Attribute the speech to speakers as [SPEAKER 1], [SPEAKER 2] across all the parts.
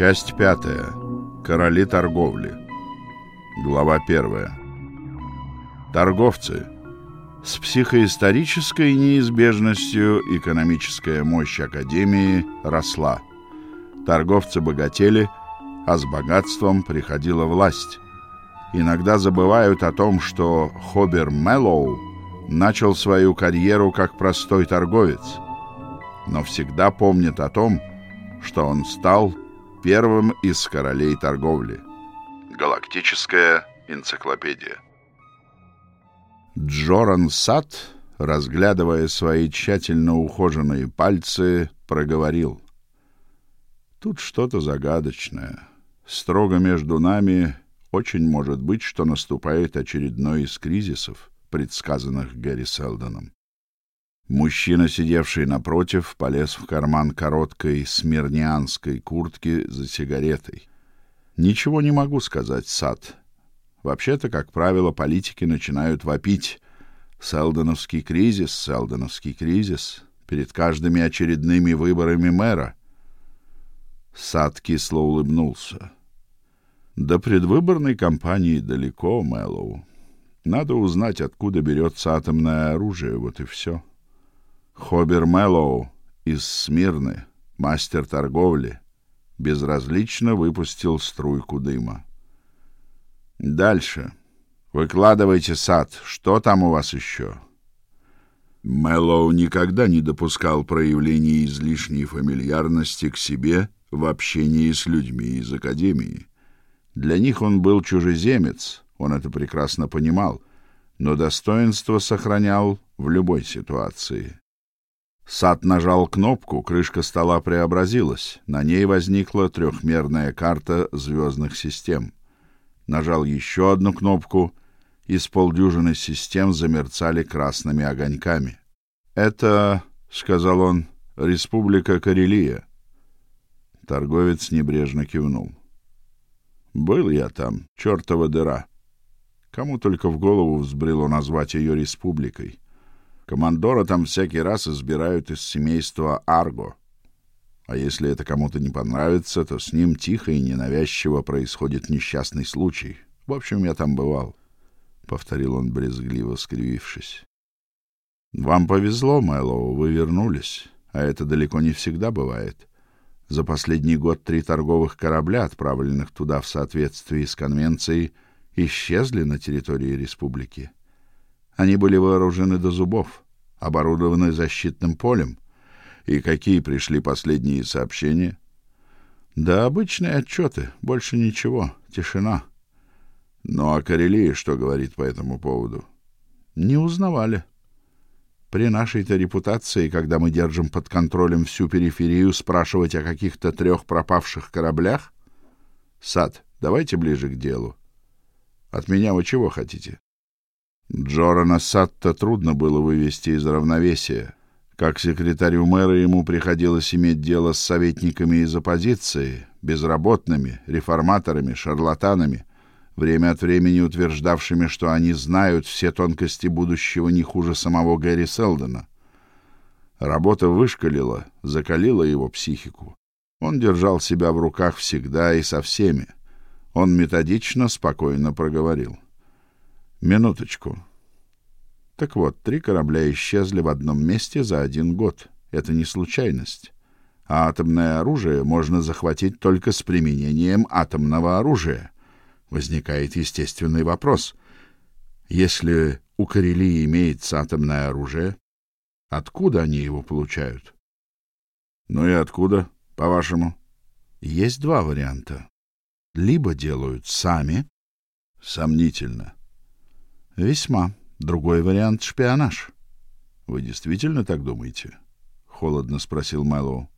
[SPEAKER 1] Часть пятая. Короли торговли. Глава первая. Торговцы. С психоисторической неизбежностью экономическая мощь Академии росла. Торговцы богатели, а с богатством приходила власть. Иногда забывают о том, что Хобер Мэллоу начал свою карьеру как простой торговец, но всегда помнят о том, что он стал первым из королей торговли. Галактическая энциклопедия. Джоран Сат, разглядывая свои тщательно ухоженные пальцы, проговорил: "Тут что-то загадочное. Строго между нами очень может быть, что наступает очередной из кризисов, предсказанных Гэри Селдоном. Мужчина, сидевший напротив, полез в карман короткой смирнианской куртки за сигаретой. Ничего не могу сказать, Сад. Вообще-то, как правило, политики начинают вопить: "Селдоновский кризис, Селдоновский кризис" перед каждыми очередными выборами мэра. Сад кисло улыбнулся. До предвыборной кампании далеко, Мэллоу. Надо узнать, откуда берется атомное оружие, вот и все. Хобер Мэллоу из Смирны, мастер торговли, безразлично выпустил струйку дыма. Дальше. Выкладывайте сад. Что там у вас еще? Мэллоу никогда не допускал проявления излишней фамильярности к себе в общении с людьми из академии. Для них он был чужеземец, он это прекрасно понимал, но достоинство сохранял в любой ситуации. Сад нажал кнопку, крышка стола преобразилась. На ней возникла трехмерная карта звездных систем. Нажал еще одну кнопку, и с полдюжины систем замерцали красными огоньками. "Это", сказал он, "Республика Карелия". Торговец небрежно кивнул. "Был я там, чертова дыра. Кому только в голову взбрело назвать ее республикой?" Командора там всякий раз избирают из семейства Арго. А если это кому-то не понравится, то с ним тихо и ненавязчиво происходит несчастный случай. В общем, я там бывал, повторил он брезгливо скривившись. Вам повезло, Мэллоу, вы вернулись, а это далеко не всегда бывает. За последний год три торговых корабля, отправленных туда в соответствии с конвенцией, исчезли на территории республики. Они были вооружены до зубов, оборудованы защитным полем. И какие пришли последние сообщения? Да обычные отчеты, больше ничего, тишина. Ну а Карелия что говорит по этому поводу? Не узнавали. При нашей-то репутации, когда мы держим под контролем всю периферию, спрашивать о каких-то трех пропавших кораблях? Сад, давайте ближе к делу. От меня вы чего хотите? Джорана Сатта трудно было вывести из равновесия. Как секретарю мэра ему приходилось иметь дело с советниками из оппозиции, безработными, реформаторами, шарлатанами, время от времени утверждавшими, что они знают все тонкости будущего не хуже самого Гэри Селдона. Работа вышкалила, закалила его психику. Он держал себя в руках всегда и со всеми. Он методично, спокойно проговорил: Минуточку. Так вот, три корабля исчезли в одном месте за один год. Это не случайность. А атомное оружие можно захватить только с применением атомного оружия. Возникает естественный вопрос: если у Карелии имеется атомное оружие, откуда они его получают? Ну и откуда, по-вашему? Есть два варианта. Либо делают сами, сомнительно. Весьма. Другой вариант шпионаж. Вы действительно так думаете? холодно спросил Мэллоу.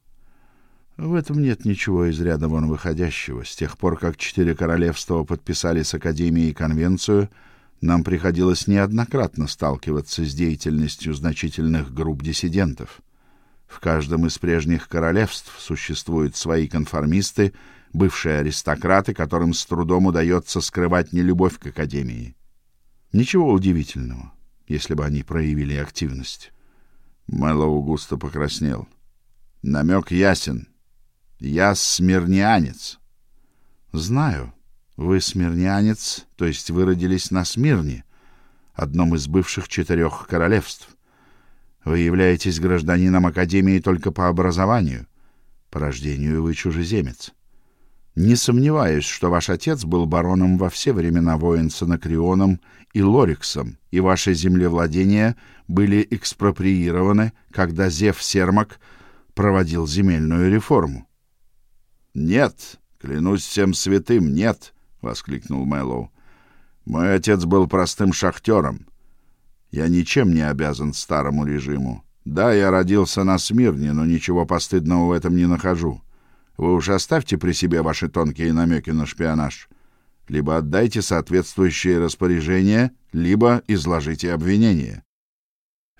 [SPEAKER 1] В этом нет ничего из ряда вон выходящего. С тех пор, как четыре королевства подписали с Академией конвенцию, нам приходилось неоднократно сталкиваться с деятельностью значительных групп диссидентов. В каждом из прежних королевств существуют свои конформисты, бывшие аристократы, которым с трудом удается скрывать нелюбовь к Академии. Ничего удивительного, если бы они проявили активность. Мэллоу густо покраснел. Намек ясен. Я смирнянец.
[SPEAKER 2] Знаю. Вы смирнянец, то есть вы родились на Смирне, одном из бывших четырех королевств. Вы являетесь гражданином Академии только по образованию. По рождению вы чужеземец. Не сомневаюсь, что ваш отец был бароном во все времена войн с Анакреоном и Лориксом, и ваши землевладения были экспроприированы, когда Зев Сермак проводил земельную реформу.
[SPEAKER 1] Нет, клянусь всем святым, нет, воскликнул Мэллоу. Мой отец был простым шахтером. Я ничем не обязан старому режиму. Да, я родился на Смирне, но ничего постыдного в этом не нахожу. Вы уж оставьте при себе ваши тонкие намеки на шпионаж. Либо отдайте соответствующие распоряжения, либо изложите обвинение.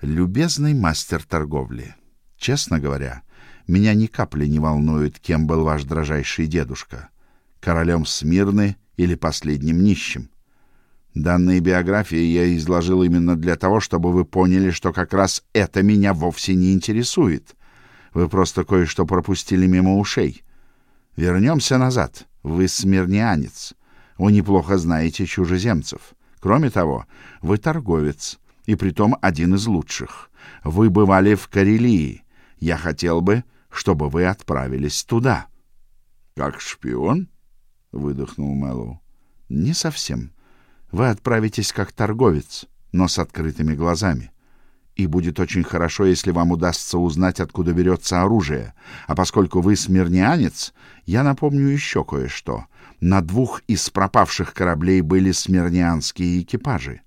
[SPEAKER 2] Любезный мастер торговли, честно говоря, меня ни капли не волнует, кем был ваш дрожайший дедушка, королем Смирны или последним нищим. Данные биографии я изложил именно для того, чтобы вы поняли, что как раз это меня вовсе не интересует. Вы просто кое-что пропустили мимо ушей. Вернемся назад. Вы смирнянец. Вы неплохо знаете чужеземцев. Кроме того, вы торговец, и притом один из лучших. Вы бывали в Карелии. Я хотел бы, чтобы вы отправились туда.
[SPEAKER 1] Как шпион? выдохнул Мэллоу.
[SPEAKER 2] Не совсем. Вы отправитесь как торговец, но с открытыми глазами. И будет очень хорошо, если вам удастся узнать, откуда берется оружие. А поскольку вы смирнянец, я напомню еще кое-что. На двух из пропавших кораблей были смирнянские экипажи.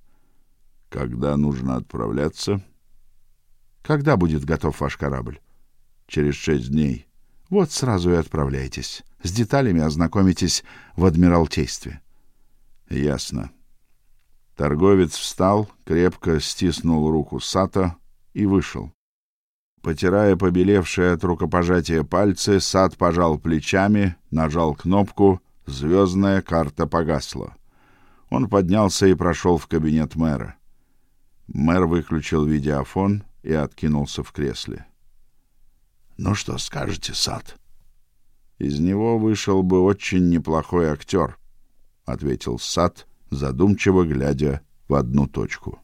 [SPEAKER 1] Когда нужно отправляться?
[SPEAKER 2] Когда будет готов ваш корабль?
[SPEAKER 1] Через шесть дней.
[SPEAKER 2] Вот сразу и отправляйтесь. С деталями ознакомитесь в Адмиралтействе.
[SPEAKER 1] Ясно. Торговец встал, крепко стиснул руку Сата и вышел. Потирая побелевшие от рукопожатия пальцы, Сат пожал плечами, нажал кнопку, звездная карта погасла. Он поднялся и прошел в кабинет мэра. Мэр выключил видеофон и откинулся в кресле.
[SPEAKER 3] Ну что скажете, Сад?
[SPEAKER 1] Из него вышел бы очень неплохой актер, ответил Сад задумчиво глядя в одну точку.